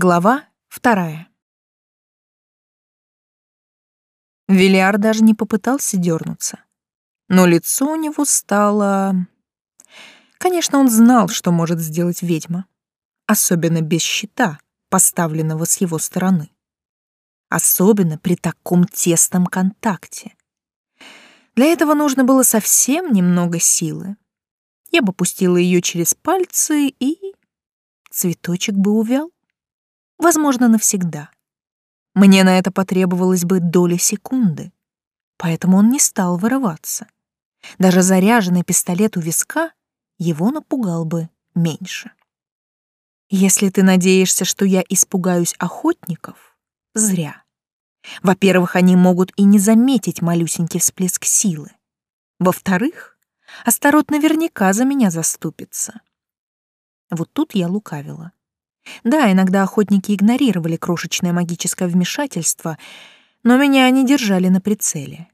Глава вторая. Вильяр даже не попытался дернуться, но лицо у него стало... Конечно, он знал, что может сделать ведьма, особенно без щита, поставленного с его стороны. Особенно при таком тесном контакте. Для этого нужно было совсем немного силы. Я бы пустила ее через пальцы, и цветочек бы увял. Возможно, навсегда. Мне на это потребовалось бы доля секунды, поэтому он не стал вырываться. Даже заряженный пистолет у виска его напугал бы меньше. Если ты надеешься, что я испугаюсь охотников, зря. Во-первых, они могут и не заметить малюсенький всплеск силы. Во-вторых, Астарот наверняка за меня заступится. Вот тут я лукавила. Да, иногда охотники игнорировали крошечное магическое вмешательство, но меня они держали на прицеле.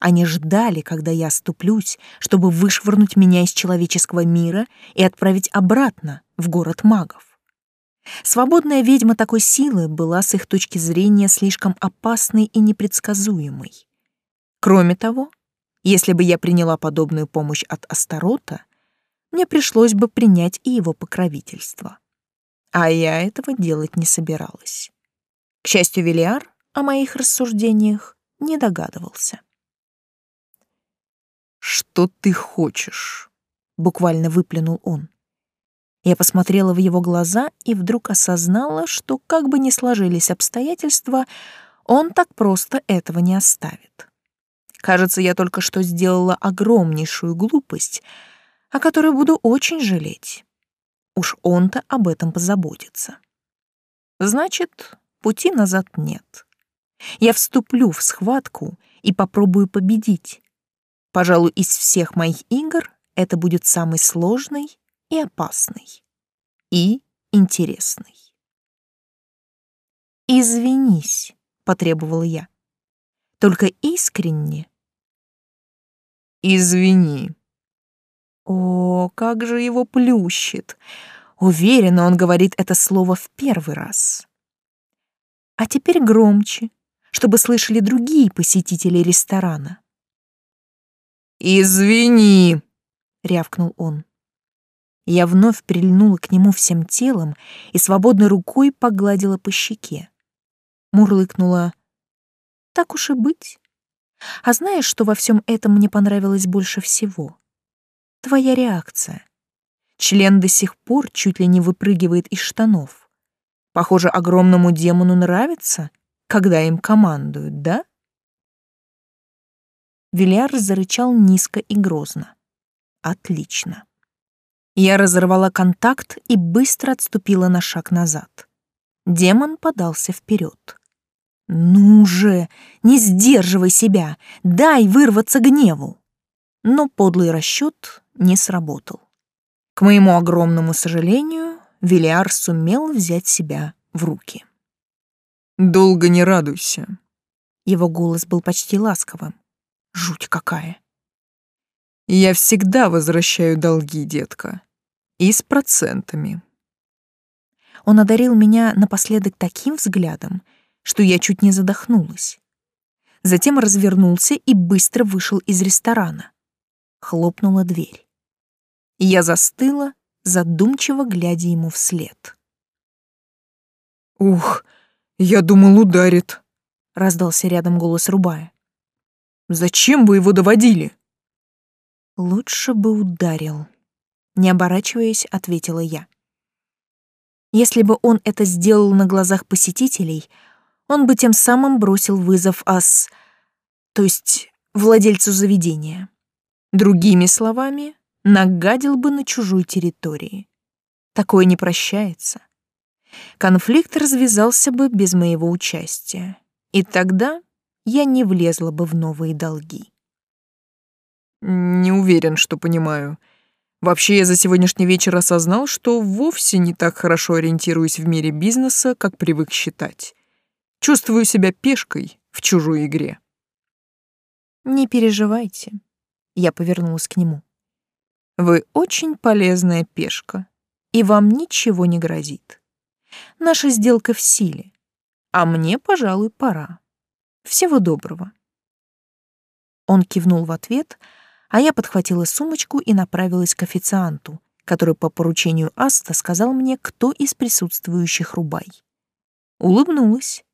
Они ждали, когда я ступлюсь, чтобы вышвырнуть меня из человеческого мира и отправить обратно в город магов. Свободная ведьма такой силы была с их точки зрения слишком опасной и непредсказуемой. Кроме того, если бы я приняла подобную помощь от Астарота, мне пришлось бы принять и его покровительство. А я этого делать не собиралась. К счастью, Велиар о моих рассуждениях не догадывался. «Что ты хочешь?» — буквально выплюнул он. Я посмотрела в его глаза и вдруг осознала, что, как бы ни сложились обстоятельства, он так просто этого не оставит. Кажется, я только что сделала огромнейшую глупость, о которой буду очень жалеть. Уж он-то об этом позаботится. Значит, пути назад нет. Я вступлю в схватку и попробую победить. Пожалуй, из всех моих игр это будет самый сложный и опасный. И интересный. «Извинись», — потребовала я. «Только искренне». «Извини», о, как же его плющит! Уверена, он говорит это слово в первый раз. А теперь громче, чтобы слышали другие посетители ресторана. «Извини!» — рявкнул он. Я вновь прильнула к нему всем телом и свободной рукой погладила по щеке. Мурлыкнула. «Так уж и быть. А знаешь, что во всем этом мне понравилось больше всего?» Твоя реакция. Член до сих пор чуть ли не выпрыгивает из штанов. Похоже, огромному демону нравится, когда им командуют, да? Вильяр зарычал низко и грозно. Отлично. Я разорвала контакт и быстро отступила на шаг назад. Демон подался вперед. «Ну же, не сдерживай себя, дай вырваться гневу!» Но подлый расчет не сработал. К моему огромному сожалению, Вильяр сумел взять себя в руки. «Долго не радуйся». Его голос был почти ласковым. Жуть какая. «Я всегда возвращаю долги, детка. И с процентами». Он одарил меня напоследок таким взглядом, что я чуть не задохнулась. Затем развернулся и быстро вышел из ресторана. Хлопнула дверь. Я застыла, задумчиво глядя ему вслед. «Ух, я думал, ударит», — раздался рядом голос Рубая. «Зачем вы его доводили?» «Лучше бы ударил», — не оборачиваясь, ответила я. Если бы он это сделал на глазах посетителей, он бы тем самым бросил вызов ас... то есть владельцу заведения. Другими словами, нагадил бы на чужой территории. Такое не прощается. Конфликт развязался бы без моего участия, и тогда я не влезла бы в новые долги. Не уверен, что понимаю. Вообще, я за сегодняшний вечер осознал, что вовсе не так хорошо ориентируюсь в мире бизнеса, как привык считать. Чувствую себя пешкой в чужой игре. Не переживайте. Я повернулась к нему. Вы очень полезная пешка, и вам ничего не грозит. Наша сделка в силе, а мне, пожалуй, пора. Всего доброго. Он кивнул в ответ, а я подхватила сумочку и направилась к официанту, который по поручению Аста сказал мне, кто из присутствующих рубай. Улыбнулась.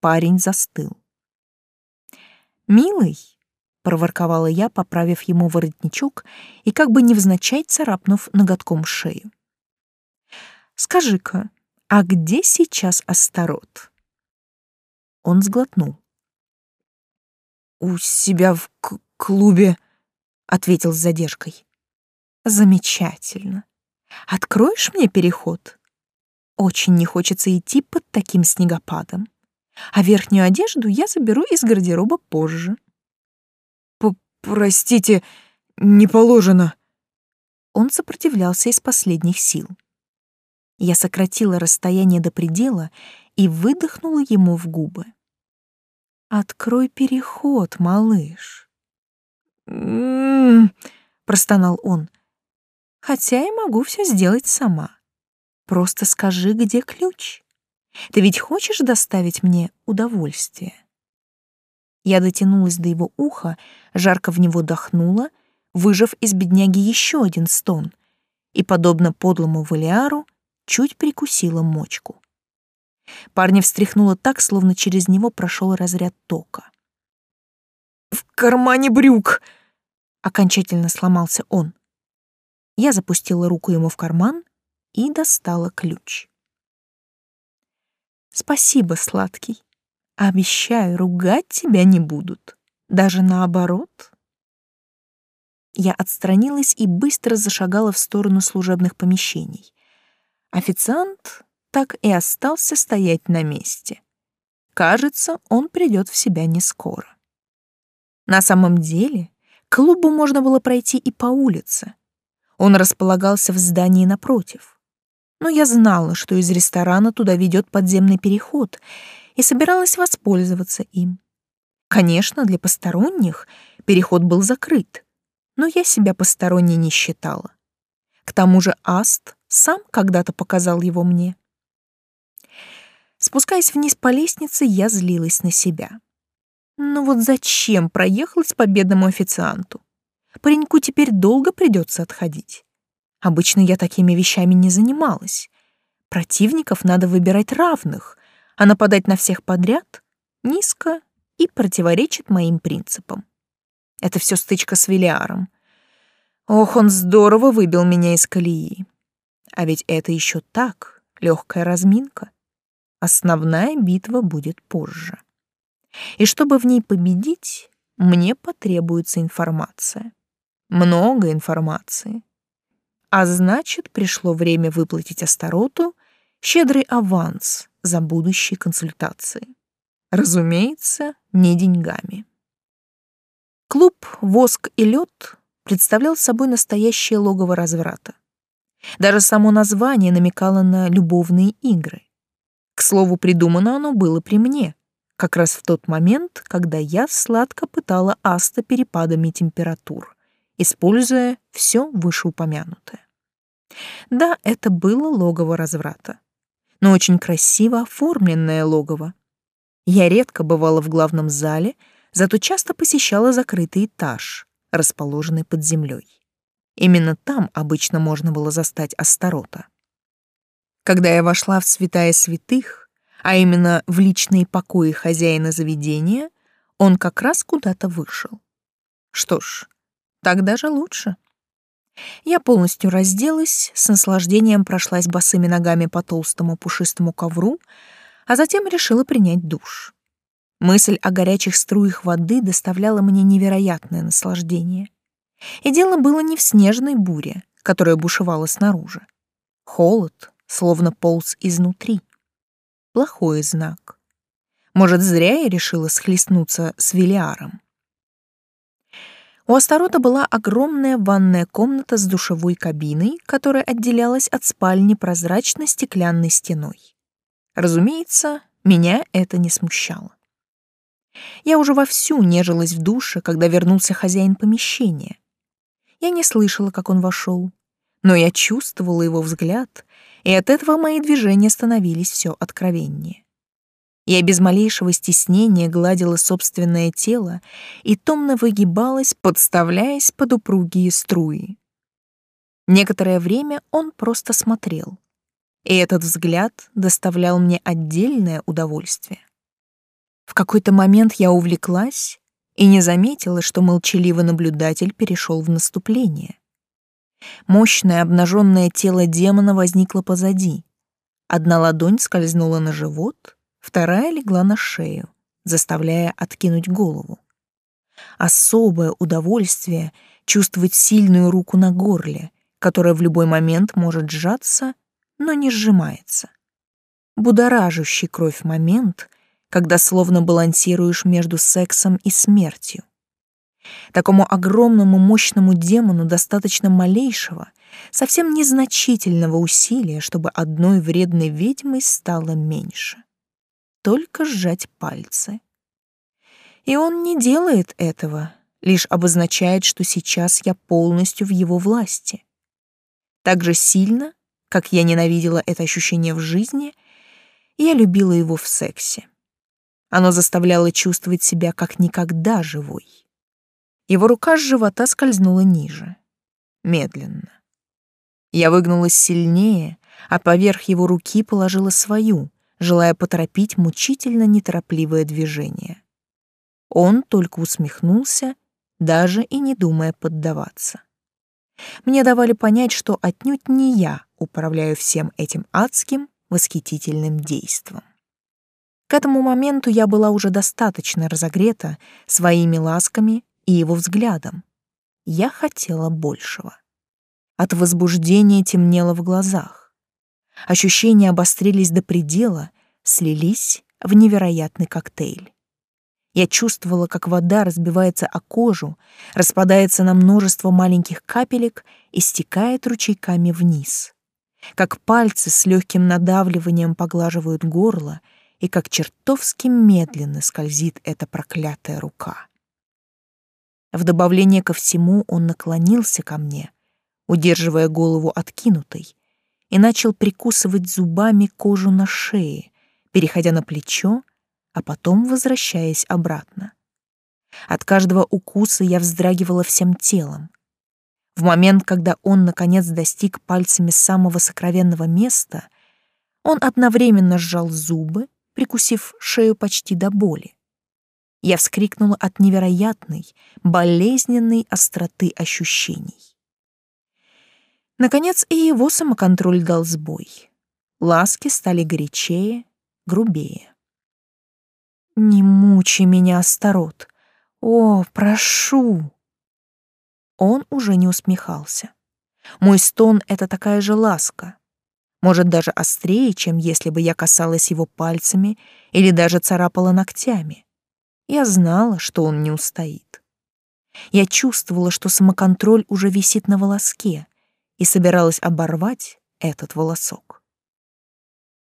Парень застыл. «Милый», — проворковала я, поправив ему воротничок и как бы невзначай царапнув ноготком шею. «Скажи-ка, а где сейчас Астарот?» Он сглотнул. «У себя в клубе», — ответил с задержкой. «Замечательно. Откроешь мне переход? Очень не хочется идти под таким снегопадом. А верхнюю одежду я заберу из гардероба позже». «Простите, не положено». Он сопротивлялся из последних сил. Я сократила расстояние до предела и выдохнула ему в губы. Открой переход, малыш. М-м, простонал он. Хотя я могу все сделать сама. Просто скажи, где ключ. Ты ведь хочешь доставить мне удовольствие? Я дотянулась до его уха, жарко в него дохнула, выжав из бедняги еще один стон, и, подобно подлому Валиару, чуть прикусила мочку. Парня встряхнуло так, словно через него прошел разряд тока. «В кармане брюк!» — окончательно сломался он. Я запустила руку ему в карман и достала ключ. «Спасибо, сладкий. Обещаю, ругать тебя не будут. Даже наоборот». Я отстранилась и быстро зашагала в сторону служебных помещений. Официант так и остался стоять на месте. Кажется, он придет в себя не скоро. На самом деле, к клубу можно было пройти и по улице. Он располагался в здании напротив. Но я знала, что из ресторана туда ведет подземный переход, и собиралась воспользоваться им. Конечно, для посторонних переход был закрыт, но я себя посторонней не считала. К тому же Аст сам когда-то показал его мне. Спускаясь вниз по лестнице, я злилась на себя. Ну вот зачем проехалась по бедному официанту? Пареньку теперь долго придется отходить. Обычно я такими вещами не занималась. Противников надо выбирать равных, а нападать на всех подряд низко и противоречит моим принципам. Это все стычка с Велиаром. Ох, он здорово выбил меня из колеи. А ведь это еще так, легкая разминка. Основная битва будет позже. И чтобы в ней победить, мне потребуется информация. Много информации. А значит, пришло время выплатить Астароту щедрый аванс за будущие консультации. Разумеется, не деньгами. Клуб «Воск и лед» представлял собой настоящее логово разврата. Даже само название намекало на любовные игры. К слову, придумано оно было при мне, как раз в тот момент, когда я сладко пытала Аста перепадами температур, используя все вышеупомянутое. Да, это было логово разврата, но очень красиво оформленное логово. Я редко бывала в главном зале, зато часто посещала закрытый этаж, расположенный под землей. Именно там обычно можно было застать Астарота. Когда я вошла в святая святых, а именно в личные покои хозяина заведения, он как раз куда-то вышел. Что ж, так даже лучше. Я полностью разделась, с наслаждением прошлась босыми ногами по толстому пушистому ковру, а затем решила принять душ. Мысль о горячих струях воды доставляла мне невероятное наслаждение. И дело было не в снежной буре, которая бушевала снаружи. Холод, словно полз изнутри. Плохой знак. Может, зря я решила схлестнуться с Велиаром. У Астарота была огромная ванная комната с душевой кабиной, которая отделялась от спальни прозрачной стеклянной стеной. Разумеется, меня это не смущало. Я уже вовсю нежилась в душе, когда вернулся хозяин помещения. Я не слышала, как он вошел, но я чувствовала его взгляд, и от этого мои движения становились все откровеннее. Я без малейшего стеснения гладила собственное тело и томно выгибалась, подставляясь под упругие струи. Некоторое время он просто смотрел, и этот взгляд доставлял мне отдельное удовольствие. В какой-то момент я увлеклась и не заметила, что молчаливый наблюдатель перешел в наступление. Мощное обнаженное тело демона возникло позади. Одна ладонь скользнула на живот, вторая легла на шею, заставляя откинуть голову. Особое удовольствие чувствовать сильную руку на горле, которая в любой момент может сжаться, но не сжимается. Будоражащий кровь момент, когда словно балансируешь между сексом и смертью. Такому огромному мощному демону достаточно малейшего, совсем незначительного усилия, чтобы одной вредной ведьмой стало меньше. Только сжать пальцы. И он не делает этого, лишь обозначает, что сейчас я полностью в его власти. Так же сильно, как я ненавидела это ощущение в жизни, я любила его в сексе. Оно заставляло чувствовать себя как никогда живой. Его рука с живота скользнула ниже. Медленно. Я выгнулась сильнее, а поверх его руки положила свою, желая поторопить мучительно неторопливое движение. Он только усмехнулся, даже и не думая поддаваться. Мне давали понять, что отнюдь не я управляю всем этим адским, восхитительным действом. К этому моменту я была уже достаточно разогрета своими ласками и его взглядом. Я хотела большего. От возбуждения темнело в глазах. Ощущения обострились до предела, слились в невероятный коктейль. Я чувствовала, как вода разбивается о кожу, распадается на множество маленьких капелек и стекает ручейками вниз. Как пальцы с легким надавливанием поглаживают горло, и как чертовски медленно скользит эта проклятая рука. В добавление ко всему он наклонился ко мне, удерживая голову откинутой, и начал прикусывать зубами кожу на шее, переходя на плечо, а потом возвращаясь обратно. От каждого укуса я вздрагивала всем телом. В момент, когда он наконец достиг пальцами самого сокровенного места, он одновременно сжал зубы, прикусив шею почти до боли. Я вскрикнула от невероятной, болезненной остроты ощущений. Наконец и его самоконтроль дал сбой. Ласки стали горячее, грубее. «Не мучай меня, Астарот! О, прошу!» Он уже не усмехался. Мой стон — это такая же ласка. Может, даже острее, чем если бы я касалась его пальцами или даже царапала ногтями. Я знала, что он не устоит. Я чувствовала, что самоконтроль уже висит на волоске, и собиралась оборвать этот волосок.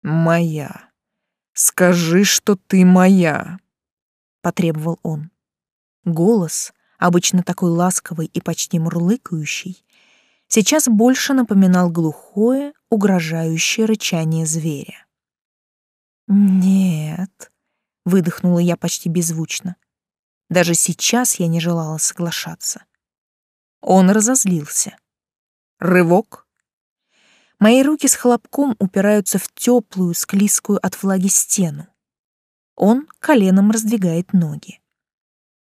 «Моя. Скажи, что ты моя», — потребовал он. Голос, обычно такой ласковый и почти мурлыкающий, сейчас больше напоминал глухое, угрожающее рычание зверя. «Нет», выдохнула я почти беззвучно. Даже сейчас я не желала соглашаться. Он разозлился. Рывок. Мои руки с хлопком упираются в теплую, склизкую от влаги стену. Он коленом раздвигает ноги.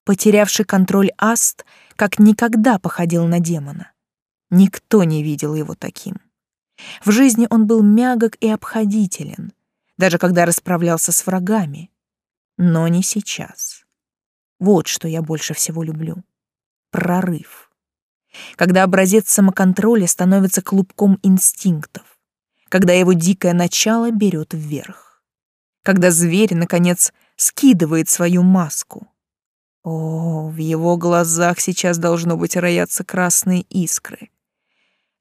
Потерявший контроль Аст как никогда походил на демона. Никто не видел его таким. В жизни он был мягок и обходителен, даже когда расправлялся с врагами. Но не сейчас. Вот что я больше всего люблю. Прорыв. Когда образец самоконтроля становится клубком инстинктов. Когда его дикое начало берет вверх. Когда зверь, наконец, скидывает свою маску. О, в его глазах сейчас должно быть рояться красные искры.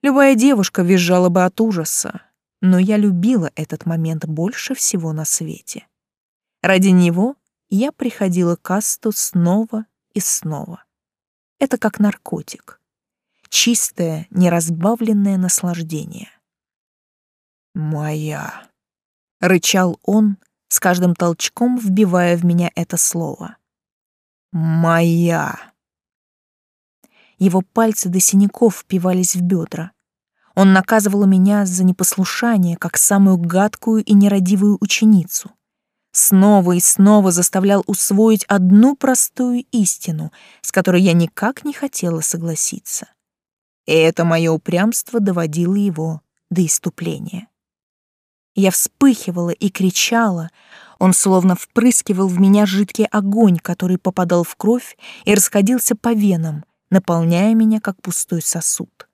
Любая девушка визжала бы от ужаса, но я любила этот момент больше всего на свете. Ради него я приходила к Асту снова и снова. Это как наркотик. Чистое, неразбавленное наслаждение. «Моя», — рычал он, с каждым толчком вбивая в меня это слово. «Моя». Его пальцы до синяков впивались в бедра. Он наказывал меня за непослушание, как самую гадкую и нерадивую ученицу. Снова и снова заставлял усвоить одну простую истину, с которой я никак не хотела согласиться. И это мое упрямство доводило его до иступления. Я вспыхивала и кричала, он словно впрыскивал в меня жидкий огонь, который попадал в кровь и расходился по венам, наполняя меня как пустой сосуд.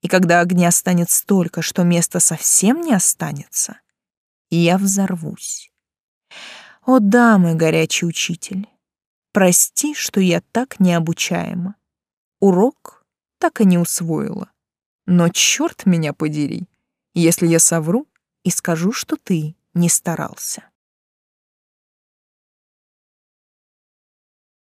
И когда огня станет столько, что места совсем не останется, я взорвусь. О да, мой горячий учитель, прости, что я так необучаема. Урок так и не усвоила. Но черт меня подери, если я совру и скажу, что ты не старался.